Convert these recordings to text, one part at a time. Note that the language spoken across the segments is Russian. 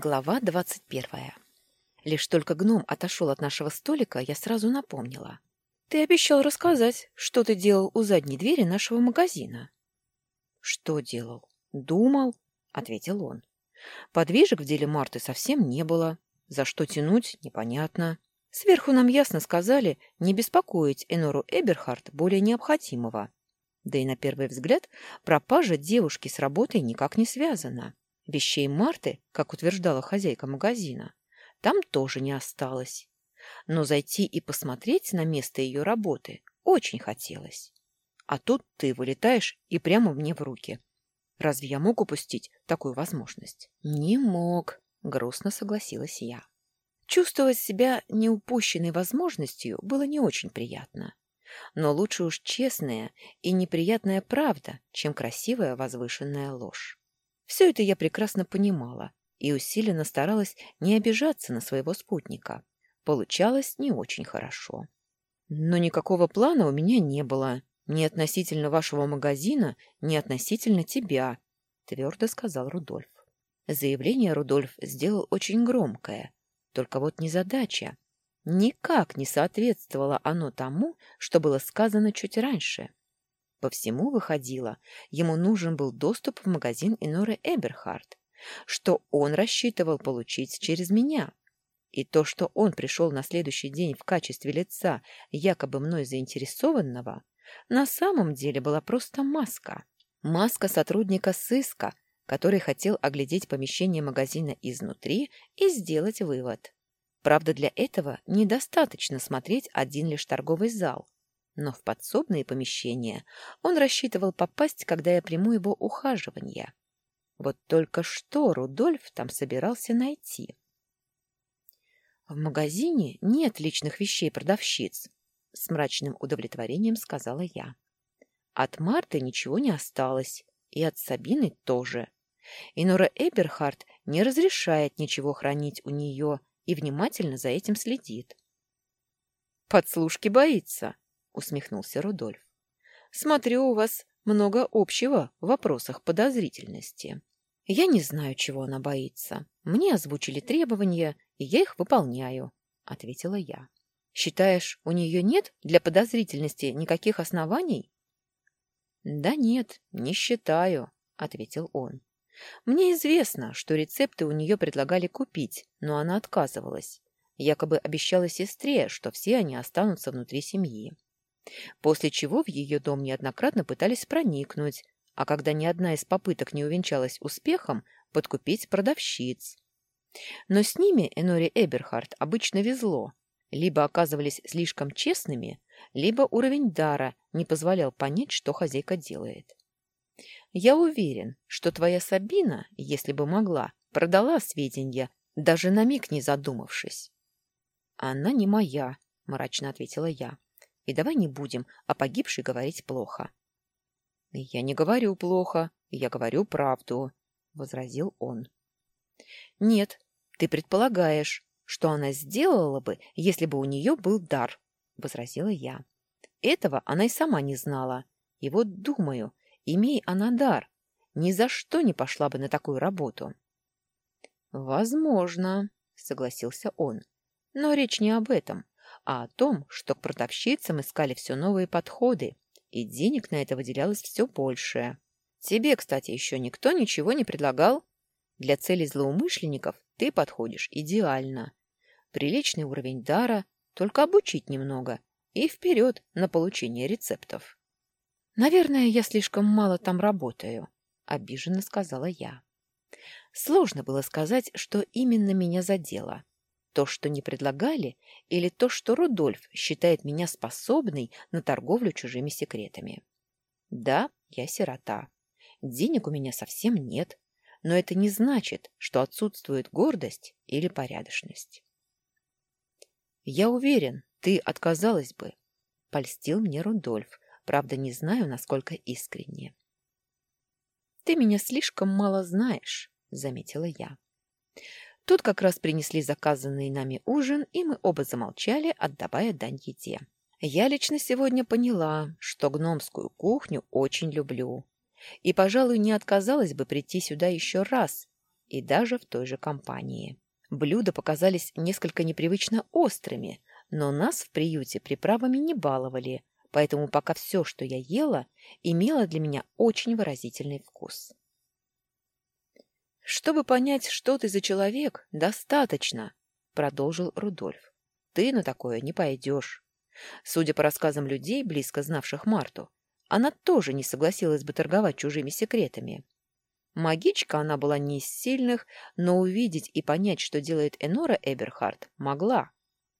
Глава двадцать первая. Лишь только гном отошел от нашего столика, я сразу напомнила. «Ты обещал рассказать, что ты делал у задней двери нашего магазина». «Что делал? Думал», — ответил он. «Подвижек в деле Марты совсем не было. За что тянуть, непонятно. Сверху нам ясно сказали не беспокоить Энору Эберхард более необходимого. Да и на первый взгляд пропажа девушки с работой никак не связана». Вещей Марты, как утверждала хозяйка магазина, там тоже не осталось. Но зайти и посмотреть на место ее работы очень хотелось. А тут ты вылетаешь и прямо мне в руки. Разве я мог упустить такую возможность? Не мог, грустно согласилась я. Чувствовать себя неупущенной возможностью было не очень приятно. Но лучше уж честная и неприятная правда, чем красивая возвышенная ложь. Все это я прекрасно понимала и усиленно старалась не обижаться на своего спутника. Получалось не очень хорошо. Но никакого плана у меня не было. Ни относительно вашего магазина, ни относительно тебя, твердо сказал Рудольф. Заявление Рудольф сделал очень громкое. Только вот незадача. Никак не соответствовало оно тому, что было сказано чуть раньше. По всему выходило, ему нужен был доступ в магазин Иноры Эберхард, что он рассчитывал получить через меня. И то, что он пришел на следующий день в качестве лица, якобы мной заинтересованного, на самом деле была просто маска. Маска сотрудника сыска, который хотел оглядеть помещение магазина изнутри и сделать вывод. Правда, для этого недостаточно смотреть один лишь торговый зал но в подсобные помещения он рассчитывал попасть, когда я приму его ухаживание. Вот только что Рудольф там собирался найти. «В магазине нет личных вещей продавщиц», — с мрачным удовлетворением сказала я. «От Марты ничего не осталось, и от Сабины тоже. И Нора Эберхард не разрешает ничего хранить у нее и внимательно за этим следит». «Подслушки боится», усмехнулся Рудольф. Смотрю, у вас много общего в вопросах подозрительности. Я не знаю, чего она боится. Мне озвучили требования, и я их выполняю, ответила я. Считаешь, у нее нет для подозрительности никаких оснований? Да нет, не считаю, ответил он. Мне известно, что рецепты у нее предлагали купить, но она отказывалась. Якобы обещала сестре, что все они останутся внутри семьи. После чего в ее дом неоднократно пытались проникнуть, а когда ни одна из попыток не увенчалась успехом, подкупить продавщиц. Но с ними Энори Эберхард обычно везло. Либо оказывались слишком честными, либо уровень дара не позволял понять, что хозяйка делает. Я уверен, что твоя Сабина, если бы могла, продала сведения, даже на миг не задумавшись. Она не моя, мрачно ответила я. И давай не будем о погибшей говорить плохо. — Я не говорю плохо, я говорю правду, — возразил он. — Нет, ты предполагаешь, что она сделала бы, если бы у нее был дар, — возразила я. Этого она и сама не знала. И вот думаю, имей она дар, ни за что не пошла бы на такую работу. — Возможно, — согласился он. — Но речь не об этом а о том, что к продавщицам искали все новые подходы, и денег на это выделялось все больше. Тебе, кстати, еще никто ничего не предлагал? Для целей злоумышленников ты подходишь идеально. Приличный уровень дара, только обучить немного, и вперед на получение рецептов. Наверное, я слишком мало там работаю, обиженно сказала я. Сложно было сказать, что именно меня задело. То, что не предлагали, или то, что Рудольф считает меня способной на торговлю чужими секретами. Да, я сирота. Денег у меня совсем нет, но это не значит, что отсутствует гордость или порядочность. Я уверен, ты отказалась бы, — польстил мне Рудольф, правда, не знаю, насколько искренне. Ты меня слишком мало знаешь, — заметила я. Тут как раз принесли заказанный нами ужин, и мы оба замолчали, отдавая дань еде. Я лично сегодня поняла, что гномскую кухню очень люблю. И, пожалуй, не отказалась бы прийти сюда еще раз, и даже в той же компании. Блюда показались несколько непривычно острыми, но нас в приюте приправами не баловали, поэтому пока все, что я ела, имело для меня очень выразительный вкус. «Чтобы понять, что ты за человек, достаточно», — продолжил Рудольф. «Ты на такое не пойдешь. Судя по рассказам людей, близко знавших Марту, она тоже не согласилась бы торговать чужими секретами. Магичка она была не из сильных, но увидеть и понять, что делает Энора Эберхард, могла.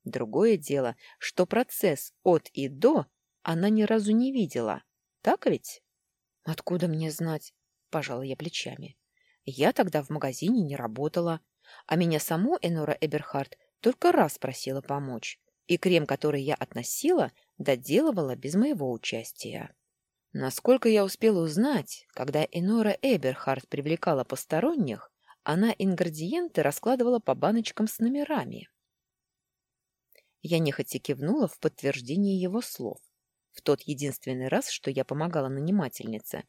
Другое дело, что процесс от и до она ни разу не видела. Так ведь? Откуда мне знать? Пожала я плечами. Я тогда в магазине не работала, а меня саму Энора Эберхард только раз просила помочь, и крем, который я относила, доделывала без моего участия. Насколько я успела узнать, когда Энора Эберхард привлекала посторонних, она ингредиенты раскладывала по баночкам с номерами. Я нехотя кивнула в подтверждение его слов. В тот единственный раз, что я помогала нанимательнице,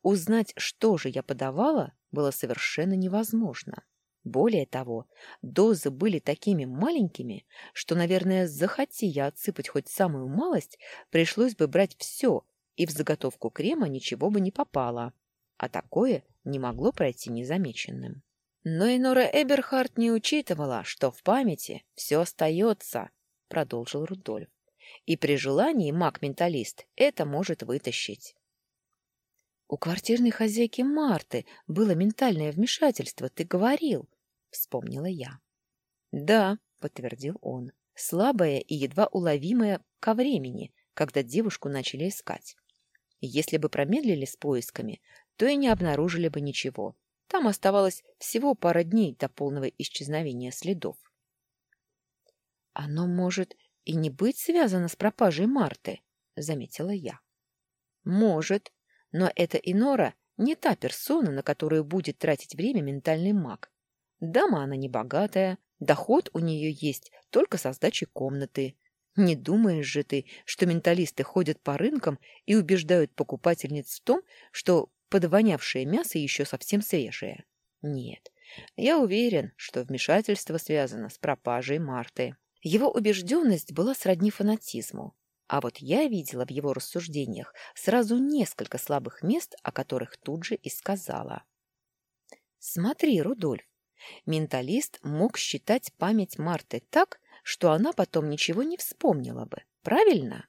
узнать, что же я подавала, было совершенно невозможно. Более того, дозы были такими маленькими, что, наверное, захоти я отсыпать хоть самую малость, пришлось бы брать все, и в заготовку крема ничего бы не попало. А такое не могло пройти незамеченным. Но Энора Эберхард не учитывала, что в памяти все остается, — продолжил Рудольф. И при желании маг-менталист это может вытащить. У квартирной хозяйки Марты было ментальное вмешательство, ты говорил, — вспомнила я. Да, — подтвердил он, — слабое и едва уловимое ко времени, когда девушку начали искать. Если бы промедлили с поисками, то и не обнаружили бы ничего. Там оставалось всего пара дней до полного исчезновения следов. «Оно может и не быть связано с пропажей Марты», — заметила я. «Может, но эта Инора не та персона, на которую будет тратить время ментальный маг. Дама она не богатая, доход у нее есть только со сдачи комнаты. Не думаешь же ты, что менталисты ходят по рынкам и убеждают покупательниц в том, что подвонявшее мясо еще совсем свежее? Нет, я уверен, что вмешательство связано с пропажей Марты. Его убежденность была сродни фанатизму. А вот я видела в его рассуждениях сразу несколько слабых мест, о которых тут же и сказала. «Смотри, Рудольф, менталист мог считать память Марты так, что она потом ничего не вспомнила бы, правильно?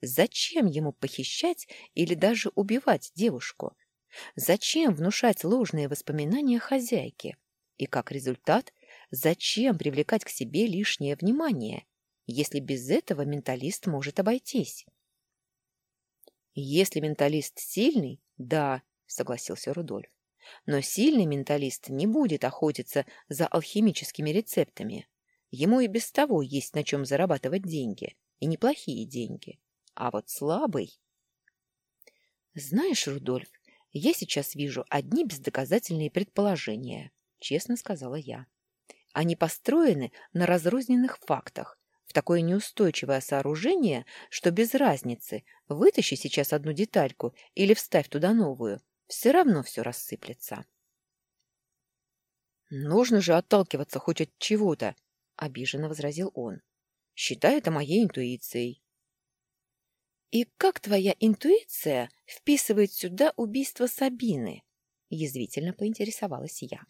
Зачем ему похищать или даже убивать девушку? Зачем внушать ложные воспоминания хозяйке? И как результат, зачем привлекать к себе лишнее внимание, если без этого менталист может обойтись? Если менталист сильный, да, согласился Рудольф. Но сильный менталист не будет охотиться за алхимическими рецептами. Ему и без того есть на чем зарабатывать деньги, и неплохие деньги. А вот слабый... Знаешь, Рудольф, я сейчас вижу одни бездоказательные предположения, честно сказала я. Они построены на разрозненных фактах, в такое неустойчивое сооружение, что без разницы, вытащи сейчас одну детальку или вставь туда новую, все равно все рассыплется. Нужно же отталкиваться хоть от чего-то, обиженно возразил он. Считай это моей интуицией. И как твоя интуиция вписывает сюда убийство Сабины? язвительно поинтересовалась я.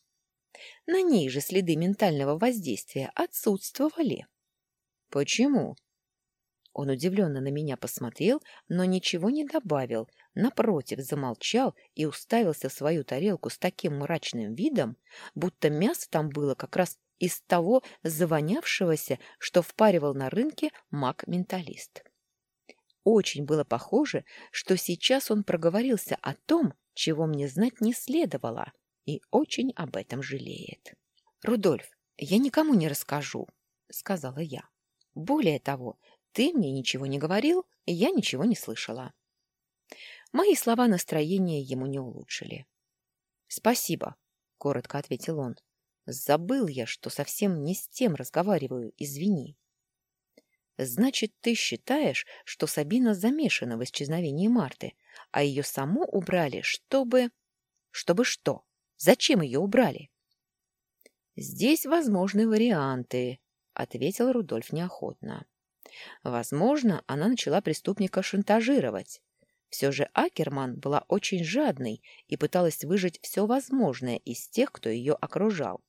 На ней же следы ментального воздействия отсутствовали. Почему? Он удивленно на меня посмотрел, но ничего не добавил, напротив, замолчал и уставился в свою тарелку с таким мрачным видом, будто мясо там было как раз из того завонявшегося, что впаривал на рынке маг-менталист. Очень было похоже, что сейчас он проговорился о том, чего мне знать не следовало, и очень об этом жалеет. «Рудольф, я никому не расскажу», — сказала я. «Более того, ты мне ничего не говорил, и я ничего не слышала». Мои слова настроения ему не улучшили. «Спасибо», — коротко ответил он. Забыл я, что совсем не с тем разговариваю, извини. Значит, ты считаешь, что Сабина замешана в исчезновении Марты, а ее саму убрали, чтобы... Чтобы что? Зачем ее убрали? Здесь возможны варианты, ответил Рудольф неохотно. Возможно, она начала преступника шантажировать. Все же Акерман была очень жадной и пыталась выжать все возможное из тех, кто ее окружал.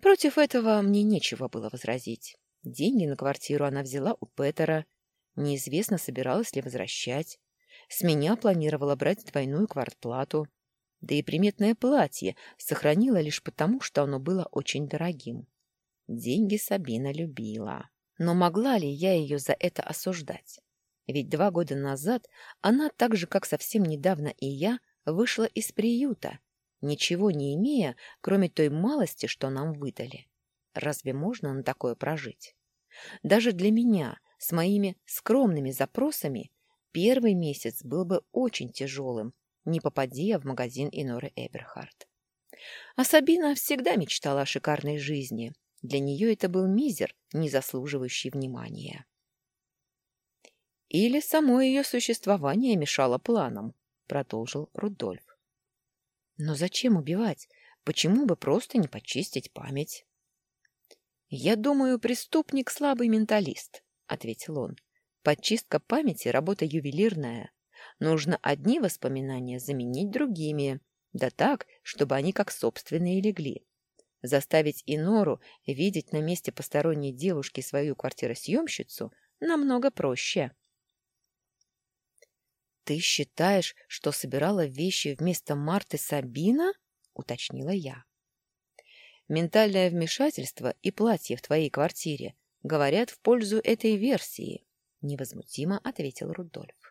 Против этого мне нечего было возразить. Деньги на квартиру она взяла у Петера. Неизвестно, собиралась ли возвращать. С меня планировала брать двойную квартплату. Да и приметное платье сохранила лишь потому, что оно было очень дорогим. Деньги Сабина любила. Но могла ли я ее за это осуждать? Ведь два года назад она, так же, как совсем недавно и я, вышла из приюта, ничего не имея, кроме той малости, что нам выдали. Разве можно на такое прожить? Даже для меня, с моими скромными запросами, первый месяц был бы очень тяжелым, не попади я в магазин Иноры Эберхард. А Сабина всегда мечтала о шикарной жизни. Для нее это был мизер, не заслуживающий внимания. Или само ее существование мешало планам, продолжил Рудольф. Но зачем убивать? Почему бы просто не почистить память? Я думаю, преступник слабый менталист, ответил он. Подчистка памяти работа ювелирная. Нужно одни воспоминания заменить другими, да так, чтобы они как собственные легли. Заставить Инору видеть на месте посторонней девушки свою квартиросъемщицу намного проще. «Ты считаешь, что собирала вещи вместо Марты Сабина?» — уточнила я. «Ментальное вмешательство и платье в твоей квартире говорят в пользу этой версии», — невозмутимо ответил Рудольф.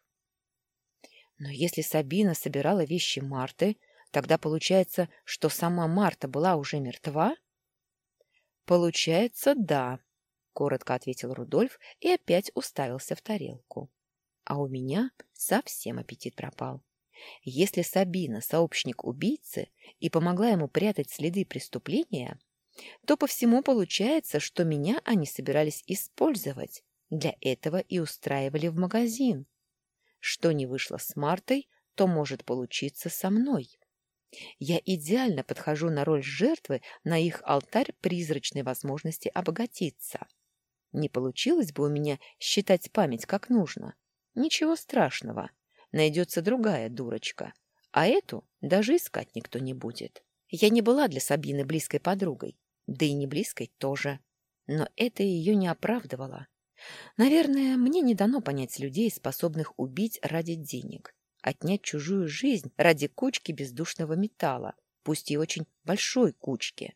«Но если Сабина собирала вещи Марты, тогда получается, что сама Марта была уже мертва?» «Получается, да», — коротко ответил Рудольф и опять уставился в тарелку. А у меня совсем аппетит пропал. Если Сабина — сообщник убийцы и помогла ему прятать следы преступления, то по всему получается, что меня они собирались использовать. Для этого и устраивали в магазин. Что не вышло с Мартой, то может получиться со мной. Я идеально подхожу на роль жертвы на их алтарь призрачной возможности обогатиться. Не получилось бы у меня считать память как нужно, Ничего страшного. Найдется другая дурочка. А эту даже искать никто не будет. Я не была для Сабины близкой подругой. Да и не близкой тоже. Но это ее не оправдывало. Наверное, мне не дано понять людей, способных убить ради денег. Отнять чужую жизнь ради кучки бездушного металла, пусть и очень большой кучки.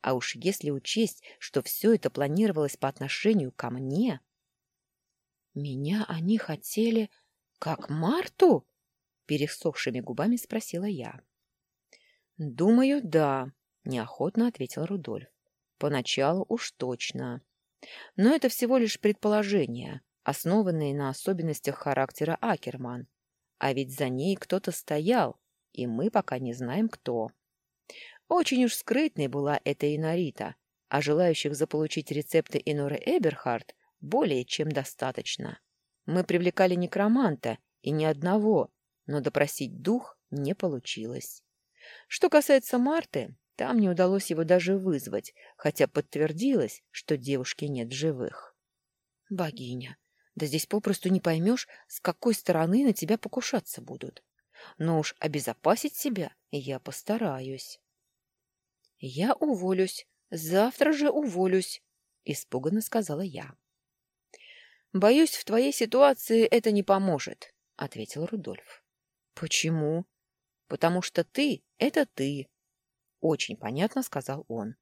А уж если учесть, что все это планировалось по отношению ко мне... Меня они хотели как Марту? Пересохшими губами спросила я. Думаю, да, неохотно ответил Рудольф. Поначалу уж точно. Но это всего лишь предположения, основанные на особенностях характера Акерман. А ведь за ней кто-то стоял, и мы пока не знаем, кто. Очень уж скрытной была эта Инорита, а желающих заполучить рецепты Иноры Эберхард более чем достаточно. Мы привлекали некроманта, и ни одного, но допросить дух не получилось. Что касается Марты, там не удалось его даже вызвать, хотя подтвердилось, что девушки нет живых. Богиня, да здесь попросту не поймешь, с какой стороны на тебя покушаться будут. Но уж обезопасить себя я постараюсь. Я уволюсь, завтра же уволюсь, испуганно сказала я. «Боюсь, в твоей ситуации это не поможет», — ответил Рудольф. «Почему?» «Потому что ты — это ты», — очень понятно сказал он.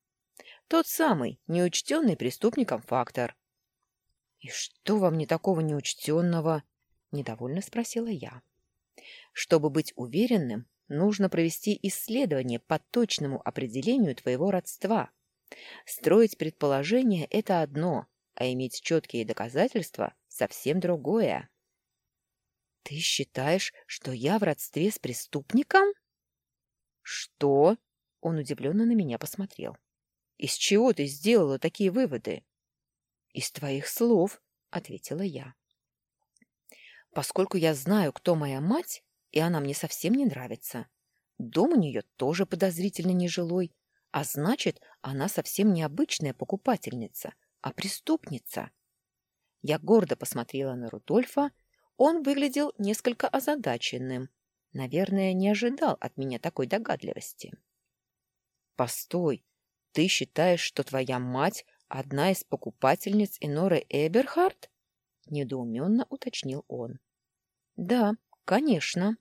«Тот самый, неучтенный преступником фактор». «И что во мне такого неучтенного?» — недовольно спросила я. «Чтобы быть уверенным, нужно провести исследование по точному определению твоего родства. Строить предположение — это одно, а иметь четкие доказательства — совсем другое. — Ты считаешь, что я в родстве с преступником? — Что? — он удивленно на меня посмотрел. — Из чего ты сделала такие выводы? — Из твоих слов, — ответила я. — Поскольку я знаю, кто моя мать, и она мне совсем не нравится. Дом у нее тоже подозрительно нежилой, А значит, она совсем не обычная покупательница, а преступница. Я гордо посмотрела на Рудольфа. Он выглядел несколько озадаченным. Наверное, не ожидал от меня такой догадливости. «Постой, ты считаешь, что твоя мать одна из покупательниц Эноры Эберхард?» — недоуменно уточнил он. «Да, конечно».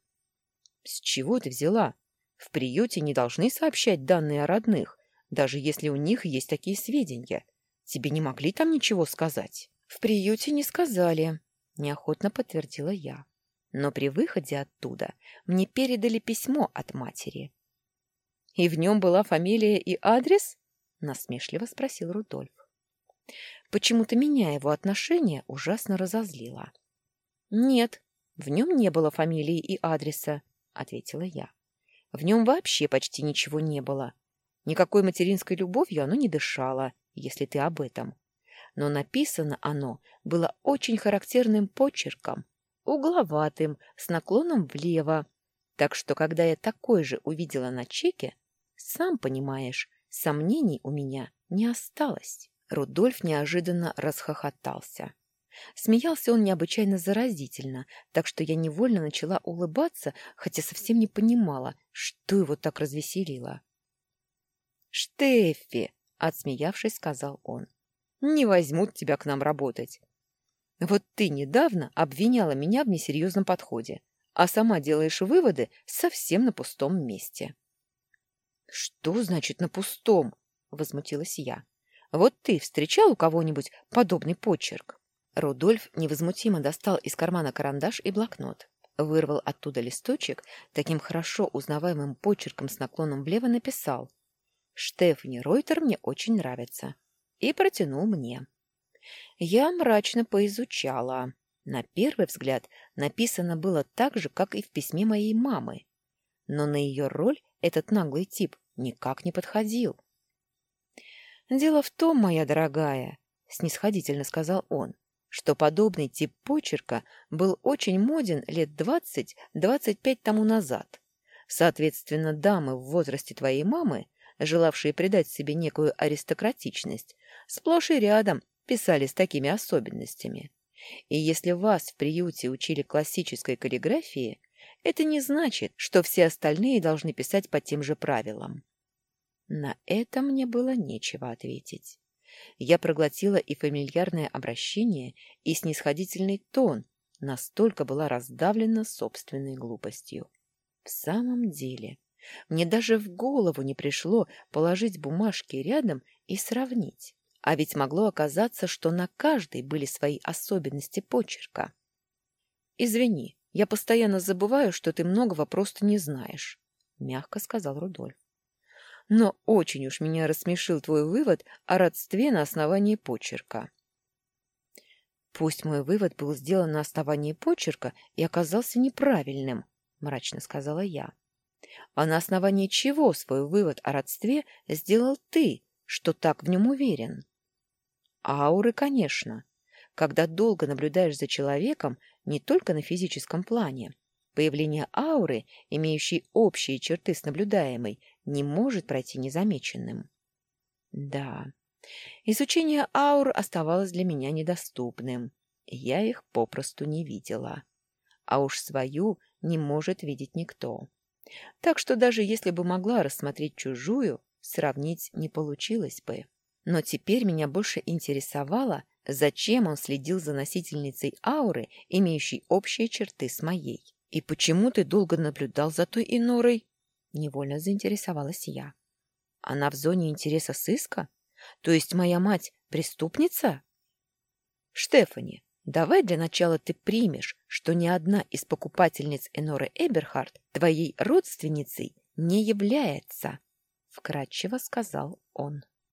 «С чего ты взяла? В приюте не должны сообщать данные о родных, даже если у них есть такие сведения. Тебе не могли там ничего сказать?» «В приюте не сказали», — неохотно подтвердила я. Но при выходе оттуда мне передали письмо от матери. «И в нем была фамилия и адрес?» — насмешливо спросил Рудольф. Почему-то меня его отношение ужасно разозлило. «Нет, в нем не было фамилии и адреса», — ответила я. «В нем вообще почти ничего не было. Никакой материнской любовью оно не дышало, если ты об этом но написано оно было очень характерным почерком, угловатым, с наклоном влево. Так что, когда я такой же увидела на чеке, сам понимаешь, сомнений у меня не осталось. Рудольф неожиданно расхохотался. Смеялся он необычайно заразительно, так что я невольно начала улыбаться, хотя совсем не понимала, что его так развеселило. «Штеффи!» — отсмеявшись, сказал он не возьмут тебя к нам работать. Вот ты недавно обвиняла меня в несерьезном подходе, а сама делаешь выводы совсем на пустом месте. — Что значит на пустом? — возмутилась я. — Вот ты встречал у кого-нибудь подобный почерк? Рудольф невозмутимо достал из кармана карандаш и блокнот, вырвал оттуда листочек, таким хорошо узнаваемым почерком с наклоном влево написал «Штефани Ройтер мне очень нравится и протянул мне. Я мрачно поизучала. На первый взгляд написано было так же, как и в письме моей мамы. Но на ее роль этот наглый тип никак не подходил. «Дело в том, моя дорогая», — снисходительно сказал он, что подобный тип почерка был очень моден лет двадцать-двадцать пять тому назад. Соответственно, дамы в возрасте твоей мамы, желавшие придать себе некую аристократичность, сплошь и рядом писали с такими особенностями. И если вас в приюте учили классической каллиграфии, это не значит, что все остальные должны писать по тем же правилам. На это мне было нечего ответить. Я проглотила и фамильярное обращение, и снисходительный тон, настолько была раздавлена собственной глупостью. В самом деле, мне даже в голову не пришло положить бумажки рядом и сравнить. А ведь могло оказаться, что на каждой были свои особенности почерка. «Извини, я постоянно забываю, что ты многого просто не знаешь», — мягко сказал Рудольф. «Но очень уж меня рассмешил твой вывод о родстве на основании почерка». «Пусть мой вывод был сделан на основании почерка и оказался неправильным», — мрачно сказала я. «А на основании чего свой вывод о родстве сделал ты, что так в нем уверен?» Ауры, конечно. Когда долго наблюдаешь за человеком, не только на физическом плане, появление ауры, имеющей общие черты с наблюдаемой, не может пройти незамеченным. Да, изучение аур оставалось для меня недоступным. Я их попросту не видела. А уж свою не может видеть никто. Так что даже если бы могла рассмотреть чужую, сравнить не получилось бы. Но теперь меня больше интересовало, зачем он следил за носительницей ауры, имеющей общие черты с моей. И почему ты долго наблюдал за той Инорой? Невольно заинтересовалась я. Она в зоне интереса сыска? То есть моя мать преступница? Штефани, давай для начала ты примешь, что ни одна из покупательниц Эноры Эберхард твоей родственницей не является, — вкратчиво сказал он.